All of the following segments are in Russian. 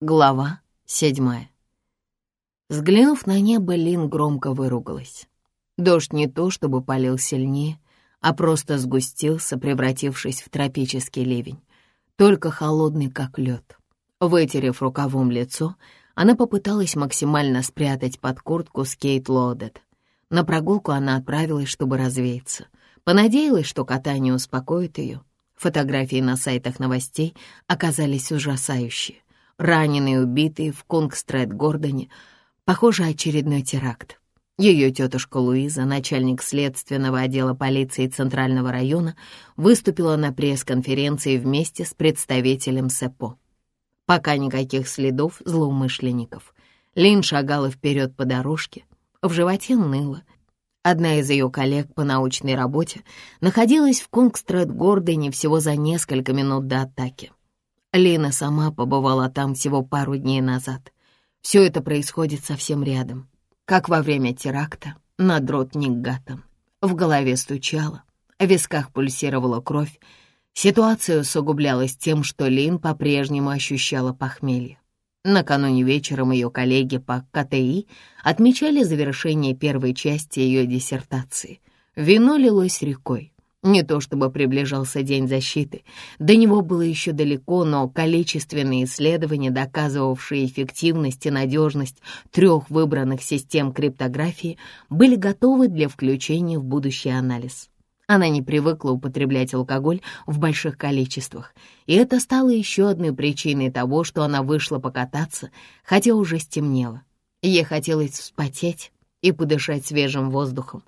Глава седьмая. Взглянув на небо, Лин громко выругалась. Дождь не то чтобы полил сильнее, а просто сгустился, превратившись в тропический ливень, только холодный, как лед. Вытерев рукавом лицо, она попыталась максимально спрятать под куртку скейт лодет. На прогулку она отправилась, чтобы развеяться. Понадеялась, что катание успокоит ее. Фотографии на сайтах новостей оказались ужасающие раненые, убитые в Кунгстрет-Гордоне. Похоже, очередной теракт. Ее тетушка Луиза, начальник следственного отдела полиции Центрального района, выступила на пресс-конференции вместе с представителем СЭПО. Пока никаких следов злоумышленников. Лин шагала вперед по дорожке, в животе ныло. Одна из ее коллег по научной работе находилась в Кунгстрет-Гордоне всего за несколько минут до атаки. Лина сама побывала там всего пару дней назад. Все это происходит совсем рядом, как во время теракта на Дротник-Гаттон. В голове стучало, в висках пульсировала кровь. Ситуация усугублялась тем, что Лин по-прежнему ощущала похмелье. Накануне вечером ее коллеги по КТИ отмечали завершение первой части ее диссертации. Вино лилось рекой. Не то чтобы приближался День защиты, до него было еще далеко, но количественные исследования, доказывавшие эффективность и надежность трех выбранных систем криптографии, были готовы для включения в будущий анализ. Она не привыкла употреблять алкоголь в больших количествах, и это стало еще одной причиной того, что она вышла покататься, хотя уже стемнело. Ей хотелось вспотеть и подышать свежим воздухом.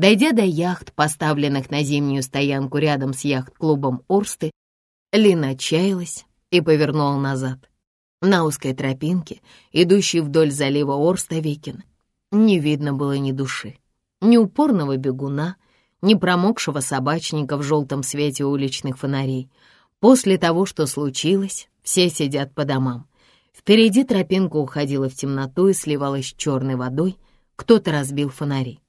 Дойдя до яхт, поставленных на зимнюю стоянку рядом с яхт-клубом Орсты, Лина отчаялась и повернула назад. На узкой тропинке, идущей вдоль залива Орста-Викин, не видно было ни души, ни упорного бегуна, ни промокшего собачника в желтом свете уличных фонарей. После того, что случилось, все сидят по домам. Впереди тропинка уходила в темноту и сливалась с черной водой, кто-то разбил фонари.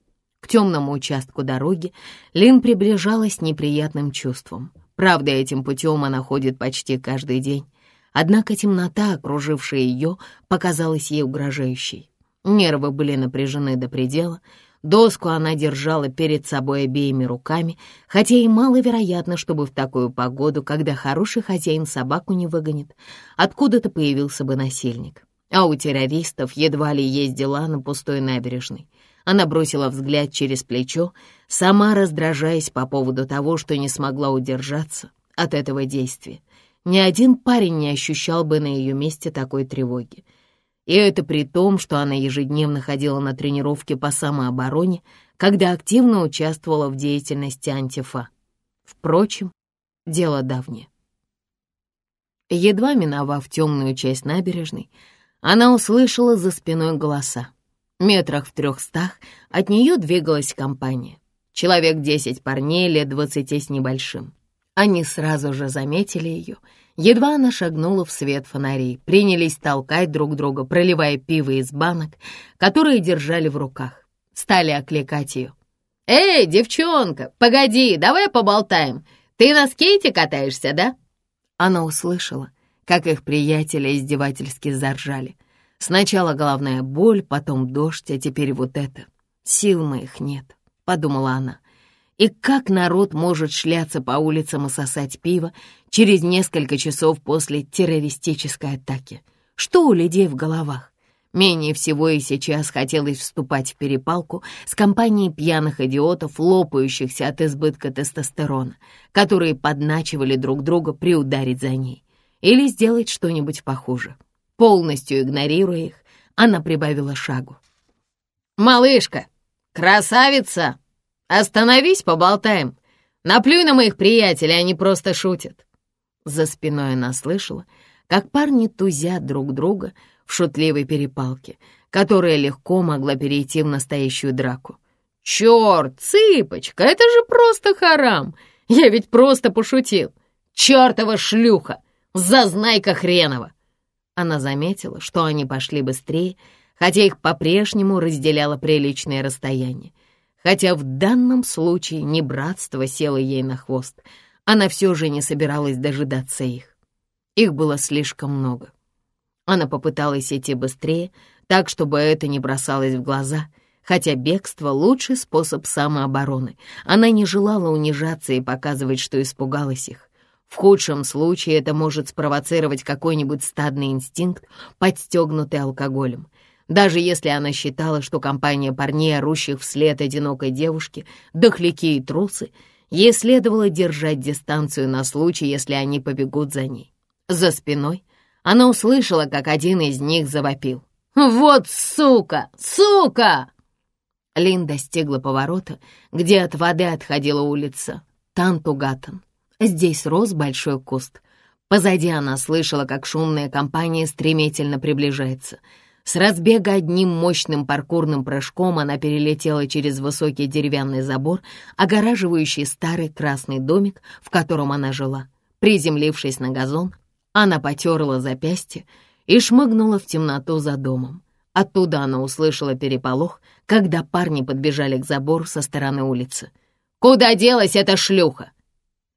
К темному участку дороги Лин приближалась неприятным чувством. Правда, этим путем она ходит почти каждый день. Однако темнота, окружившая ее, показалась ей угрожающей. Нервы были напряжены до предела. Доску она держала перед собой обеими руками, хотя и маловероятно, чтобы в такую погоду, когда хороший хозяин собаку не выгонит, откуда-то появился бы насильник. А у террористов едва ли есть дела на пустой набережной. Она бросила взгляд через плечо, сама раздражаясь по поводу того, что не смогла удержаться от этого действия. Ни один парень не ощущал бы на ее месте такой тревоги. И это при том, что она ежедневно ходила на тренировки по самообороне, когда активно участвовала в деятельности антифа. Впрочем, дело давнее. Едва миновав темную часть набережной, она услышала за спиной голоса. Метрах в трехстах от нее двигалась компания. Человек десять парней лет двадцати с небольшим. Они сразу же заметили ее. Едва она шагнула в свет фонарей, принялись толкать друг друга, проливая пиво из банок, которые держали в руках. Стали окликать ее. «Эй, девчонка, погоди, давай поболтаем. Ты на скейте катаешься, да?» Она услышала, как их приятели издевательски заржали. Сначала головная боль, потом дождь, а теперь вот это. Сил моих нет, — подумала она. И как народ может шляться по улицам и сосать пиво через несколько часов после террористической атаки? Что у людей в головах? Менее всего и сейчас хотелось вступать в перепалку с компанией пьяных идиотов, лопающихся от избытка тестостерона, которые подначивали друг друга приударить за ней, или сделать что-нибудь похуже. Полностью игнорируя их, она прибавила шагу. «Малышка! Красавица! Остановись, поболтаем! Наплюй на моих приятелей, они просто шутят!» За спиной она слышала, как парни тузят друг друга в шутливой перепалке, которая легко могла перейти в настоящую драку. «Черт, цыпочка, это же просто харам! Я ведь просто пошутил! Чертова шлюха! Зазнайка хренова!» Она заметила, что они пошли быстрее, хотя их по-прежнему разделяло приличное расстояние. Хотя в данном случае не братство село ей на хвост, она все же не собиралась дожидаться их. Их было слишком много. Она попыталась идти быстрее, так, чтобы это не бросалось в глаза, хотя бегство — лучший способ самообороны. Она не желала унижаться и показывать, что испугалась их. В худшем случае это может спровоцировать какой-нибудь стадный инстинкт, подстегнутый алкоголем. Даже если она считала, что компания парней, орущих вслед одинокой девушке, дохляки и трусы, ей следовало держать дистанцию на случай, если они побегут за ней. За спиной она услышала, как один из них завопил. «Вот сука! Сука!» Лин достигла поворота, где от воды отходила улица Тантугатан. Здесь рос большой куст. Позади она слышала, как шумная компания стремительно приближается. С разбега одним мощным паркурным прыжком она перелетела через высокий деревянный забор, огораживающий старый красный домик, в котором она жила. Приземлившись на газон, она потерла запястье и шмыгнула в темноту за домом. Оттуда она услышала переполох, когда парни подбежали к забору со стороны улицы. «Куда делась эта шлюха?»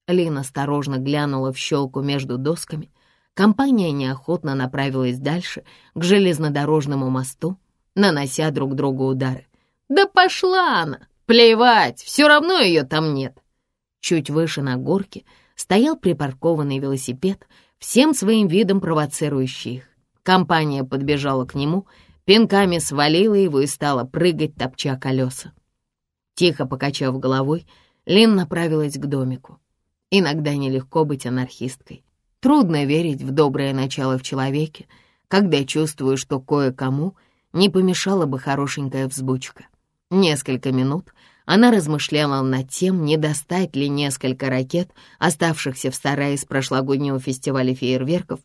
Лин осторожно глянула в щелку между досками. Компания неохотно направилась дальше, к железнодорожному мосту, нанося друг другу удары. «Да пошла она! Плевать, все равно ее там нет!» Чуть выше на горке стоял припаркованный велосипед, всем своим видом провоцирующий их. Компания подбежала к нему, пинками свалила его и стала прыгать, топча колеса. Тихо покачав головой, Лин направилась к домику. Иногда нелегко быть анархисткой. Трудно верить в доброе начало в человеке, когда чувствую, что кое-кому не помешала бы хорошенькая взбучка. Несколько минут она размышляла над тем, не достать ли несколько ракет, оставшихся в сарае с прошлогоднего фестиваля фейерверков,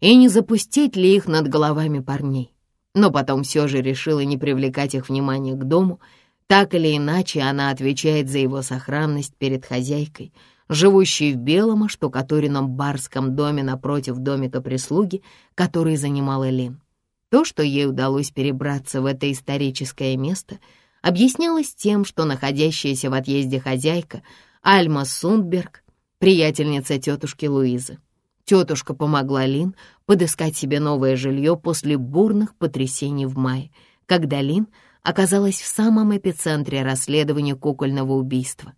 и не запустить ли их над головами парней. Но потом все же решила не привлекать их внимание к дому. Так или иначе, она отвечает за его сохранность перед хозяйкой, живущей в белом оштукатуренном барском доме напротив домика прислуги, который занимала Лин. То, что ей удалось перебраться в это историческое место, объяснялось тем, что находящаяся в отъезде хозяйка Альма Сундберг, приятельница тетушки Луизы. Тетушка помогла Лин подыскать себе новое жилье после бурных потрясений в мае, когда Лин оказалась в самом эпицентре расследования кукольного убийства.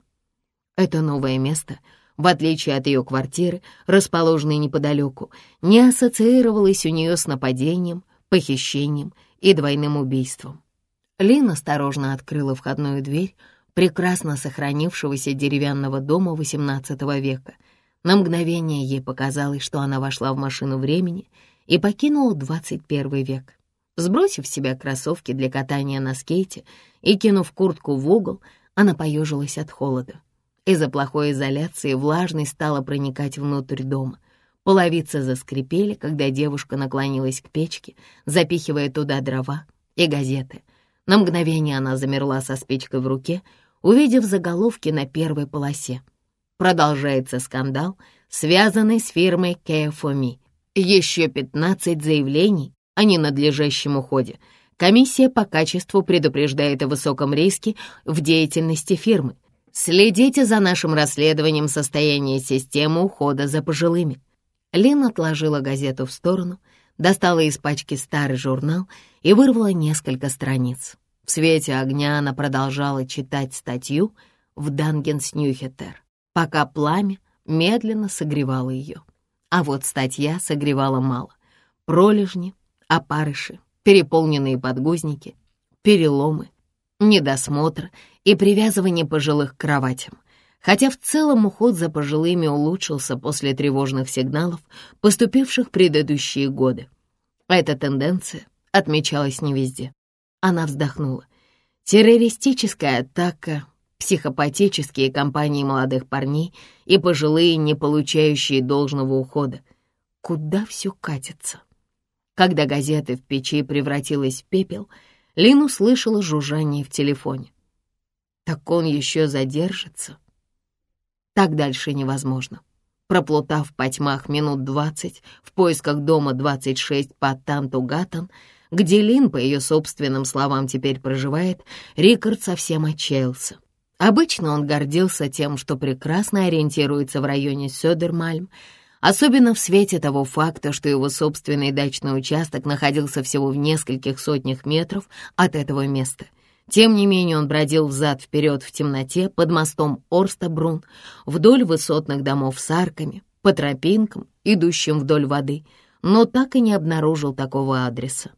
Это новое место, в отличие от ее квартиры, расположенной неподалеку, не ассоциировалось у нее с нападением, похищением и двойным убийством. Лин осторожно открыла входную дверь прекрасно сохранившегося деревянного дома XVIII века — на мгновение ей показалось, что она вошла в машину времени и покинула 21 век. Сбросив с себя кроссовки для катания на скейте и кинув куртку в угол, она поежилась от холода. Из-за плохой изоляции влажность стала проникать внутрь дома. Половицы заскрипели, когда девушка наклонилась к печке, запихивая туда дрова и газеты. На мгновение она замерла со спичкой в руке, увидев заголовки на первой полосе — Продолжается скандал, связанный с фирмой KFOMI. Еще 15 заявлений о ненадлежащем уходе. Комиссия по качеству предупреждает о высоком риске в деятельности фирмы. Следите за нашим расследованием состояния системы ухода за пожилыми. Лин отложила газету в сторону, достала из пачки старый журнал и вырвала несколько страниц. В свете огня она продолжала читать статью в Дангенс Ньюхеттер пока пламя медленно согревало ее. А вот статья согревала мало. Пролежни, опарыши, переполненные подгузники, переломы, недосмотр и привязывание пожилых к кроватям. Хотя в целом уход за пожилыми улучшился после тревожных сигналов, поступивших в предыдущие годы. Эта тенденция отмечалась не везде. Она вздохнула. Террористическая атака психопатические компании молодых парней и пожилые, не получающие должного ухода. Куда все катится? Когда газета в печи превратилась в пепел, Лин услышала жужжание в телефоне. Так он еще задержится? Так дальше невозможно. Проплутав по тьмах минут двадцать в поисках дома 26 по Танту-Гаттон, где Лин, по ее собственным словам, теперь проживает, Рикард совсем отчаялся. Обычно он гордился тем, что прекрасно ориентируется в районе Сёдермальм, особенно в свете того факта, что его собственный дачный участок находился всего в нескольких сотнях метров от этого места. Тем не менее он бродил взад-вперед в темноте под мостом Орстабрун, вдоль высотных домов с арками, по тропинкам, идущим вдоль воды, но так и не обнаружил такого адреса.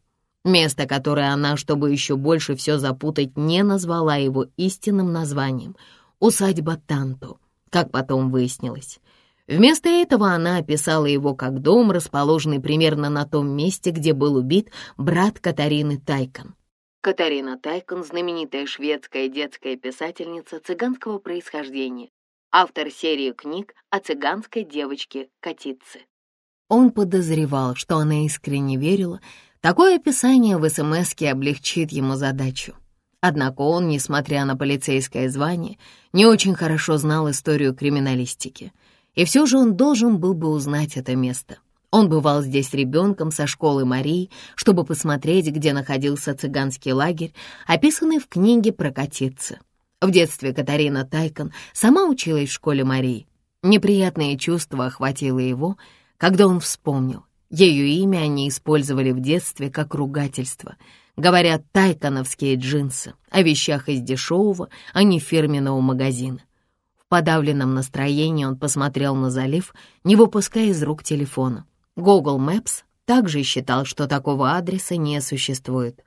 Место, которое она, чтобы еще больше все запутать, не назвала его истинным названием — усадьба Танту, как потом выяснилось. Вместо этого она описала его как дом, расположенный примерно на том месте, где был убит брат Катарины Тайкон. Катарина Тайкон — знаменитая шведская детская писательница цыганского происхождения, автор серии книг о цыганской девочке Катице. Он подозревал, что она искренне верила, такое описание в СМСке облегчит ему задачу. Однако он, несмотря на полицейское звание, не очень хорошо знал историю криминалистики — и все же он должен был бы узнать это место. Он бывал здесь ребенком со школы Марии, чтобы посмотреть, где находился цыганский лагерь, описанный в книге «Прокатиться». В детстве Катарина Тайкон сама училась в школе Марии. Неприятное чувство охватило его, когда он вспомнил. Ее имя они использовали в детстве как ругательство. Говорят, тайконовские джинсы, о вещах из дешевого, а не фирменного магазина. Подавленном настроении он посмотрел на залив, не выпуская из рук телефона. Google Maps также считал, что такого адреса не существует.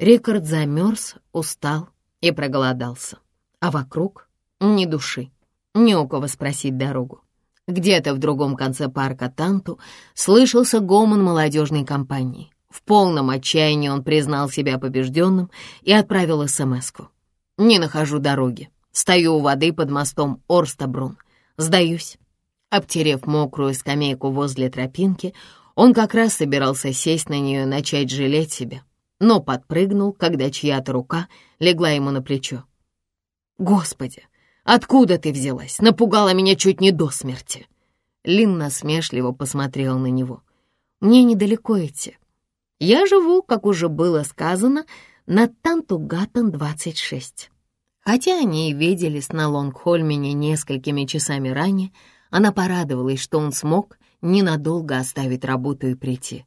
Рикард замерз, устал и проголодался. А вокруг ни души, ни у кого спросить дорогу. Где-то в другом конце парка Танту слышался гомон молодежной компании. В полном отчаянии он признал себя побежденным и отправил СМС-ку. «Не нахожу дороги. Стою у воды под мостом Орстабрун. Сдаюсь. Обтерев мокрую скамейку возле тропинки, он как раз собирался сесть на нее и начать жалеть себя, но подпрыгнул, когда чья-то рука легла ему на плечо. «Господи, откуда ты взялась? Напугала меня чуть не до смерти!» Лин насмешливо посмотрел на него. «Мне недалеко идти. Я живу, как уже было сказано, на Тантугатан 26. Хотя они и виделись на Лонгхольмене несколькими часами ранее, она порадовалась, что он смог ненадолго оставить работу и прийти.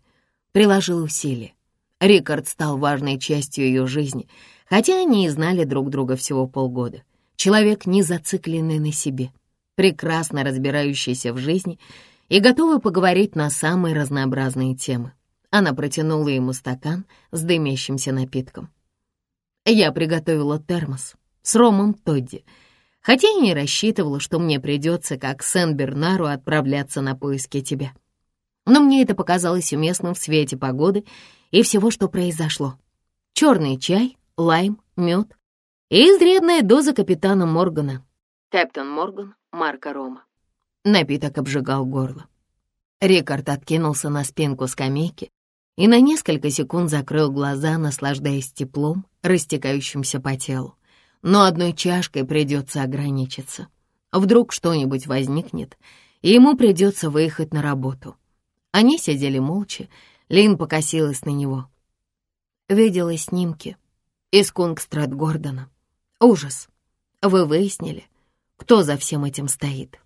Приложил усилия. Рикард стал важной частью ее жизни, хотя они и знали друг друга всего полгода. Человек, не зацикленный на себе, прекрасно разбирающийся в жизни и готовый поговорить на самые разнообразные темы. Она протянула ему стакан с дымящимся напитком. «Я приготовила термос», с Ромом Тодди, хотя и не рассчитывала, что мне придется, как Сен-Бернару, отправляться на поиски тебя. Но мне это показалось уместным в свете погоды и всего, что произошло. Черный чай, лайм, мед и изрядная доза капитана Моргана. Капитан Морган, Марка Рома. Напиток обжигал горло. Рикард откинулся на спинку скамейки и на несколько секунд закрыл глаза, наслаждаясь теплом, растекающимся по телу но одной чашкой придется ограничиться. Вдруг что-нибудь возникнет, и ему придется выехать на работу. Они сидели молча, Лин покосилась на него. Видела снимки из Кунгстрад Гордона. Ужас. Вы выяснили, кто за всем этим стоит?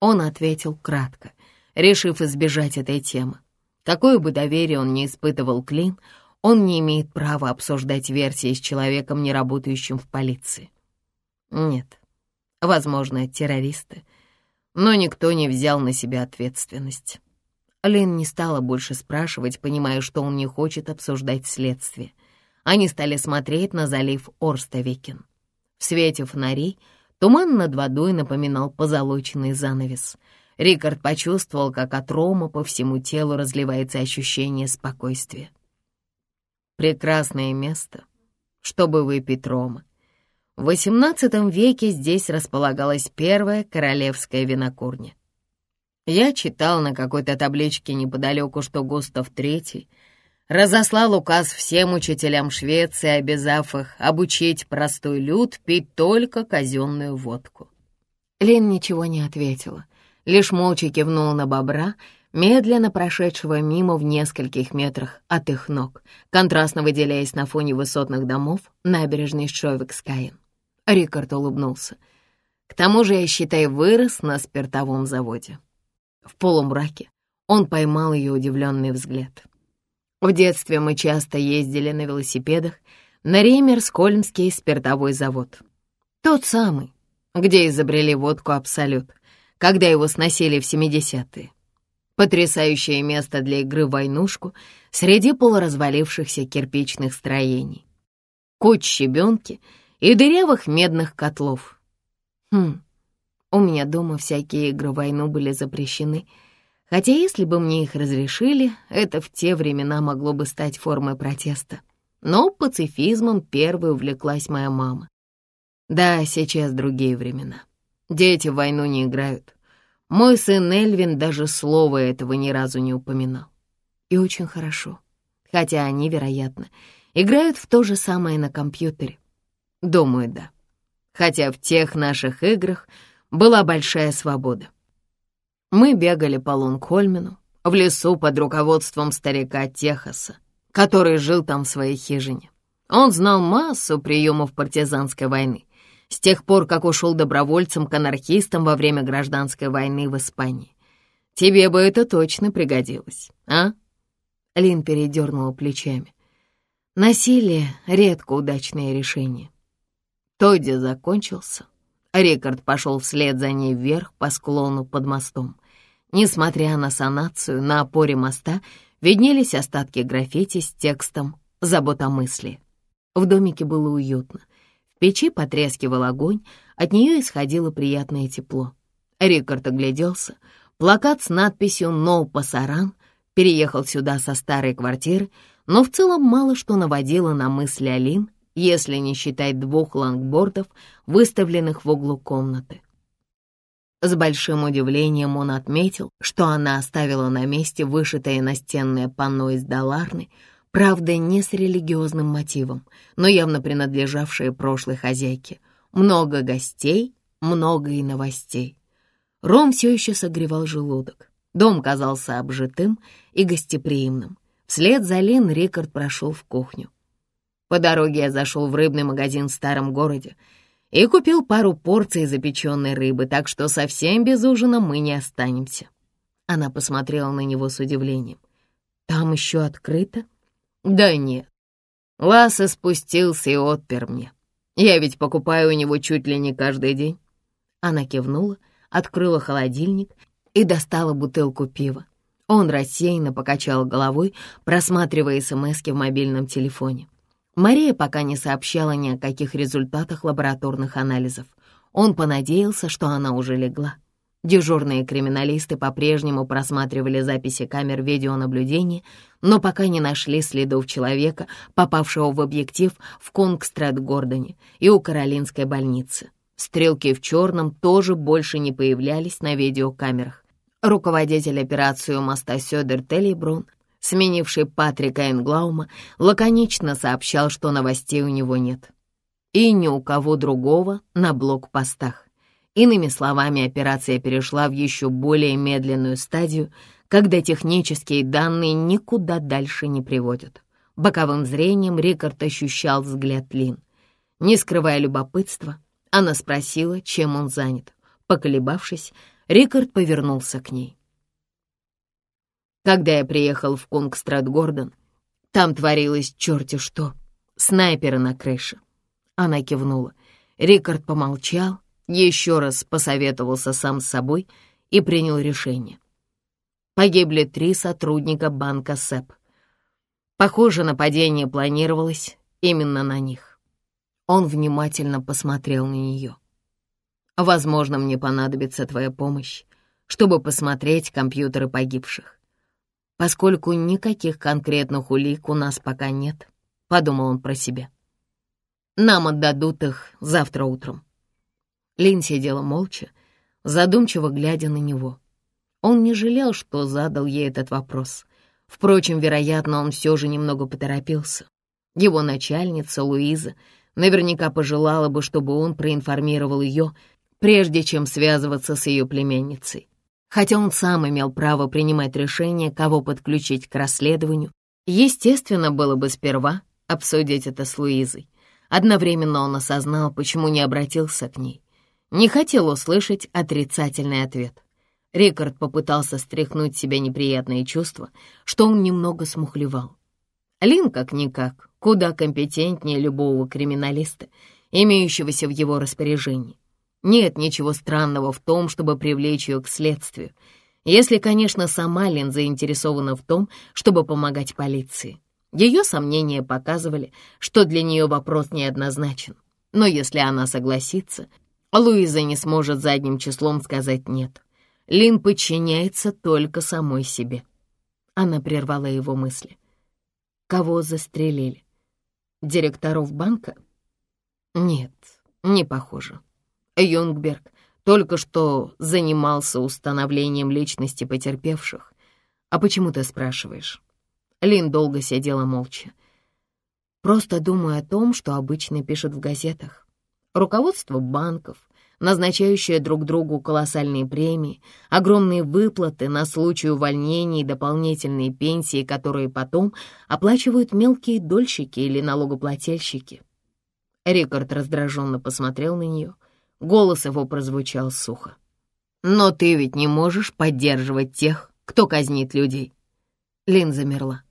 Он ответил кратко, решив избежать этой темы. Какое бы доверие он не испытывал к Лин, он не имеет права обсуждать версии с человеком, не работающим в полиции. Нет, возможно, террористы, но никто не взял на себя ответственность. Лин не стала больше спрашивать, понимая, что он не хочет обсуждать следствие. Они стали смотреть на залив Орставикин. В свете фонарей туман над водой напоминал позолоченный занавес. Рикард почувствовал, как от рома по всему телу разливается ощущение спокойствия. Прекрасное место, чтобы выпить рома. В XVIII веке здесь располагалась первая королевская винокурня. Я читал на какой-то табличке неподалеку, что Густав III разослал указ всем учителям Швеции, обязав их обучить простой люд пить только казенную водку. Лен ничего не ответила, лишь молча кивнула на бобра медленно прошедшего мимо в нескольких метрах от их ног, контрастно выделяясь на фоне высотных домов набережной Шовекскаен. Рикард улыбнулся. «К тому же, я, считай, вырос на спиртовом заводе». В полумраке он поймал ее удивленный взгляд. В детстве мы часто ездили на велосипедах на Реймерс-Кольмский спиртовой завод. Тот самый, где изобрели водку «Абсолют», когда его сносили в 70-е. Потрясающее место для игры в войнушку среди полуразвалившихся кирпичных строений. Куч щебенки и дырявых медных котлов. Хм, у меня дома всякие игры в войну были запрещены — Хотя если бы мне их разрешили, это в те времена могло бы стать формой протеста. Но пацифизмом первой увлеклась моя мама. Да, сейчас другие времена. Дети в войну не играют. Мой сын Эльвин даже слова этого ни разу не упоминал. И очень хорошо. Хотя они, вероятно, играют в то же самое на компьютере. Думаю, да. Хотя в тех наших играх была большая свобода. Мы бегали по Лонгхольмену, в лесу под руководством старика Техаса, который жил там в своей хижине. Он знал массу приемов партизанской войны, с тех пор, как ушел добровольцем к анархистам во время гражданской войны в Испании. Тебе бы это точно пригодилось, а?» Лин передернула плечами. Насилие — редко удачное решение. Тодди закончился. Рикард пошел вслед за ней вверх по склону под мостом. Несмотря на санацию, на опоре моста виднелись остатки граффити с текстом «Забота мысли». В домике было уютно. В печи потрескивал огонь, от нее исходило приятное тепло. Рикард огляделся. Плакат с надписью «No pasarán» переехал сюда со старой квартиры, но в целом мало что наводило на мысли Алин, если не считать двух лонгбордов, выставленных в углу комнаты. С большим удивлением он отметил, что она оставила на месте вышитое настенное панно из Даларны, правда, не с религиозным мотивом, но явно принадлежавшее прошлой хозяйке. Много гостей, много и новостей. Ром все еще согревал желудок. Дом казался обжитым и гостеприимным. Вслед за Лин Рикард прошел в кухню. По дороге я зашел в рыбный магазин в старом городе и купил пару порций запеченной рыбы, так что совсем без ужина мы не останемся». Она посмотрела на него с удивлением. «Там еще открыто?» «Да нет. Ласса спустился и отпер мне. Я ведь покупаю у него чуть ли не каждый день». Она кивнула, открыла холодильник и достала бутылку пива. Он рассеянно покачал головой, просматривая смски в мобильном телефоне. Мария пока не сообщала ни о каких результатах лабораторных анализов. Он понадеялся, что она уже легла. Дежурные криминалисты по-прежнему просматривали записи камер видеонаблюдения, но пока не нашли следов человека, попавшего в объектив в Конгстрад-Гордоне и у Каролинской больницы. Стрелки в черном тоже больше не появлялись на видеокамерах. Руководитель операции у моста Сёдер Телебрун сменивший Патрика Энглаума, лаконично сообщал, что новостей у него нет. И ни у кого другого на блокпостах. Иными словами, операция перешла в еще более медленную стадию, когда технические данные никуда дальше не приводят. Боковым зрением Рикард ощущал взгляд Лин. Не скрывая любопытства, она спросила, чем он занят. Поколебавшись, Рикард повернулся к ней. Когда я приехал в Кунгстрад-Гордон, там творилось черти что. Снайперы на крыше. Она кивнула. Рикард помолчал, еще раз посоветовался сам с собой и принял решение. Погибли три сотрудника банка СЭП. Похоже, нападение планировалось именно на них. Он внимательно посмотрел на нее. «Возможно, мне понадобится твоя помощь, чтобы посмотреть компьютеры погибших. Поскольку никаких конкретных улик у нас пока нет, подумал он про себя. Нам отдадут их завтра утром. Лин сидела молча, задумчиво глядя на него. Он не жалел, что задал ей этот вопрос. Впрочем, вероятно, он все же немного поторопился. Его начальница, Луиза, наверняка пожелала бы, чтобы он проинформировал ее, прежде чем связываться с ее племянницей. Хотя он сам имел право принимать решение, кого подключить к расследованию, естественно, было бы сперва обсудить это с Луизой. Одновременно он осознал, почему не обратился к ней. Не хотел услышать отрицательный ответ. Рикард попытался стряхнуть себя неприятные чувства, что он немного смухлевал. Лин, как-никак, куда компетентнее любого криминалиста, имеющегося в его распоряжении. Нет ничего странного в том, чтобы привлечь ее к следствию, если, конечно, сама Лин заинтересована в том, чтобы помогать полиции. Ее сомнения показывали, что для нее вопрос неоднозначен. Но если она согласится, Луиза не сможет задним числом сказать «нет». Лин подчиняется только самой себе. Она прервала его мысли. Кого застрелили? Директоров банка? Нет, не похоже. Юнгберг только что занимался установлением личности потерпевших. А почему ты спрашиваешь? Лин долго сидела молча. Просто думаю о том, что обычно пишут в газетах. Руководство банков, назначающее друг другу колоссальные премии, огромные выплаты на случай увольнений и дополнительные пенсии, которые потом оплачивают мелкие дольщики или налогоплательщики. Рикард раздраженно посмотрел на нее. Голос его прозвучал сухо. «Но ты ведь не можешь поддерживать тех, кто казнит людей». Лин замерла.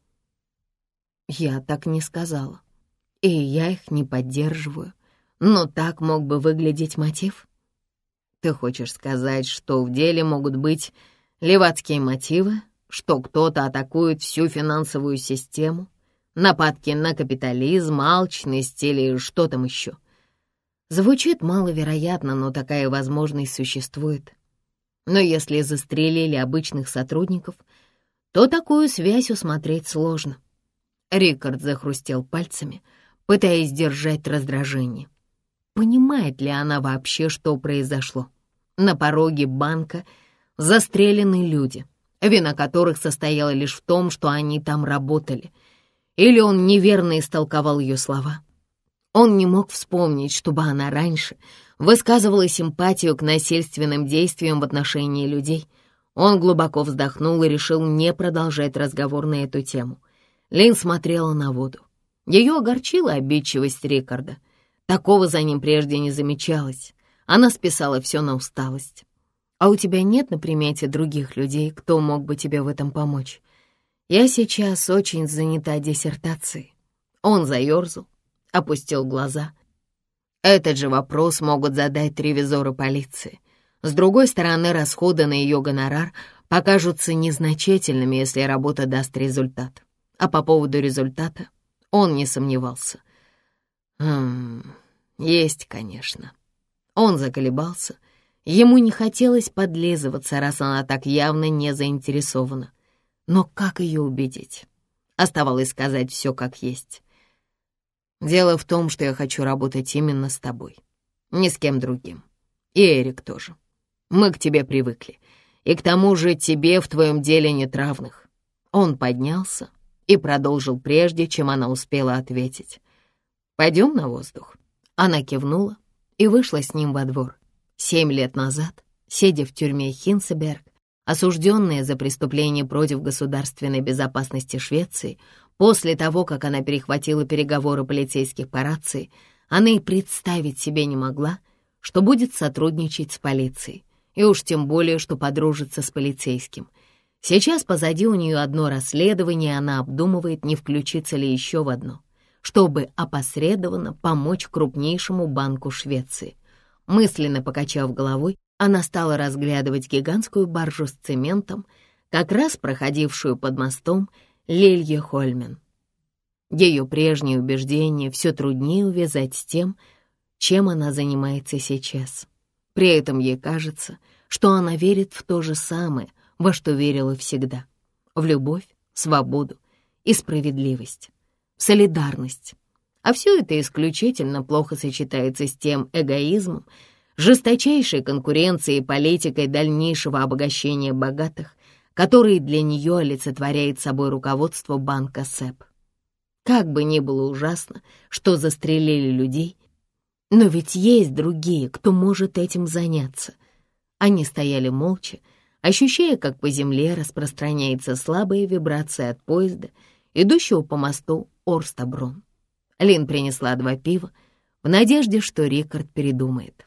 «Я так не сказала. И я их не поддерживаю. Но так мог бы выглядеть мотив. Ты хочешь сказать, что в деле могут быть левацкие мотивы, что кто-то атакует всю финансовую систему, нападки на капитализм, алчность или что там еще? Звучит маловероятно, но такая возможность существует. Но если застрелили обычных сотрудников, то такую связь усмотреть сложно. Рикард захрустел пальцами, пытаясь держать раздражение. Понимает ли она вообще, что произошло? На пороге банка застрелены люди, вина которых состояла лишь в том, что они там работали. Или он неверно истолковал ее слова. Он не мог вспомнить, чтобы она раньше высказывала симпатию к насильственным действиям в отношении людей. Он глубоко вздохнул и решил не продолжать разговор на эту тему. Лин смотрела на воду. Ее огорчила обидчивость Рикарда. Такого за ним прежде не замечалось. Она списала все на усталость. А у тебя нет на примете других людей, кто мог бы тебе в этом помочь? Я сейчас очень занята диссертацией. Он заерзал, опустил глаза. Этот же вопрос могут задать ревизоры полиции. С другой стороны, расходы на ее гонорар покажутся незначительными, если работа даст результат. А по поводу результата он не сомневался. «Хм, есть, конечно». Он заколебался. Ему не хотелось подлизываться, раз она так явно не заинтересована. Но как ее убедить? Оставалось сказать все как есть. «Дело в том, что я хочу работать именно с тобой, ни с кем другим. И Эрик тоже. Мы к тебе привыкли. И к тому же тебе в твоем деле нет равных». Он поднялся, и продолжил прежде, чем она успела ответить. «Пойдем на воздух». Она кивнула и вышла с ним во двор. Семь лет назад, сидя в тюрьме Хинцеберг, осужденная за преступление против государственной безопасности Швеции, после того, как она перехватила переговоры полицейских по рации, она и представить себе не могла, что будет сотрудничать с полицией, и уж тем более, что подружится с полицейским — Сейчас позади у нее одно расследование, она обдумывает, не включиться ли еще в одно, чтобы опосредованно помочь крупнейшему банку Швеции. Мысленно покачав головой, она стала разглядывать гигантскую баржу с цементом, как раз проходившую под мостом Лилье Хольмен. Ее прежние убеждения все труднее увязать с тем, чем она занимается сейчас. При этом ей кажется, что она верит в то же самое, во что верила всегда. В любовь, свободу и справедливость, солидарность. А все это исключительно плохо сочетается с тем эгоизмом, жесточайшей конкуренцией и политикой дальнейшего обогащения богатых, которые для нее олицетворяет собой руководство банка СЭП. Как бы ни было ужасно, что застрелили людей, но ведь есть другие, кто может этим заняться. Они стояли молча, ощущая, как по земле распространяется слабая вибрация от поезда, идущего по мосту Орстаброн. Лин принесла два пива в надежде, что Рикард передумает.